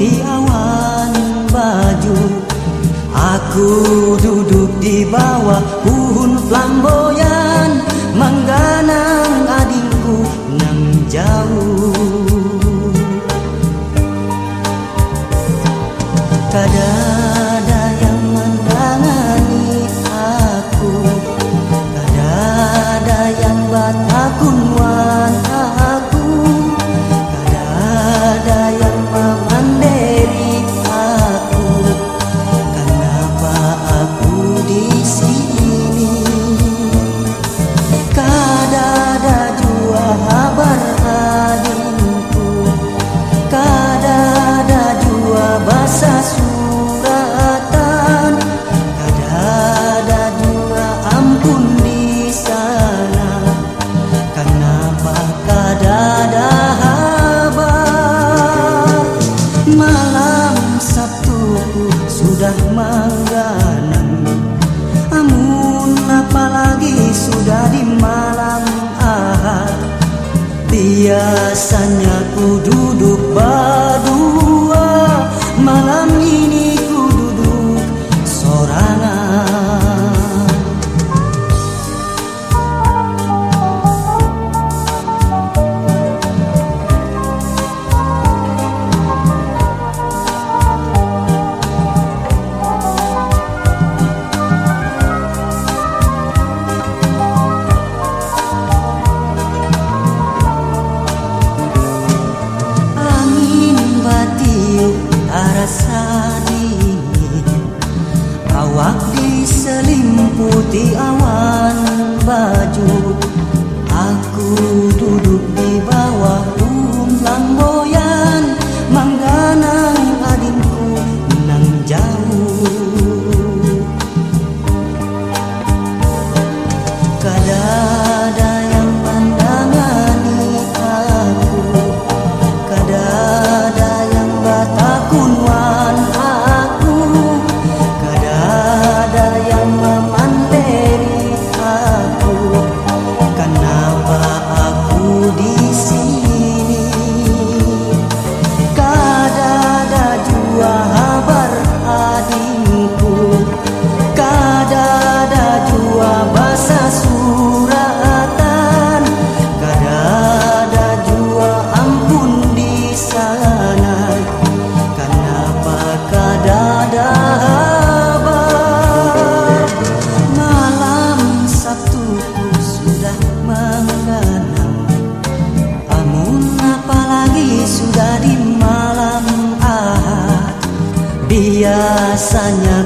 Di awan baju. Aku duduk di bawah pohon flamboyan mengganas sudah mengganang Amun apalagi sudah di malam ahad Biasanya ku duduk badu rasa. rasanya.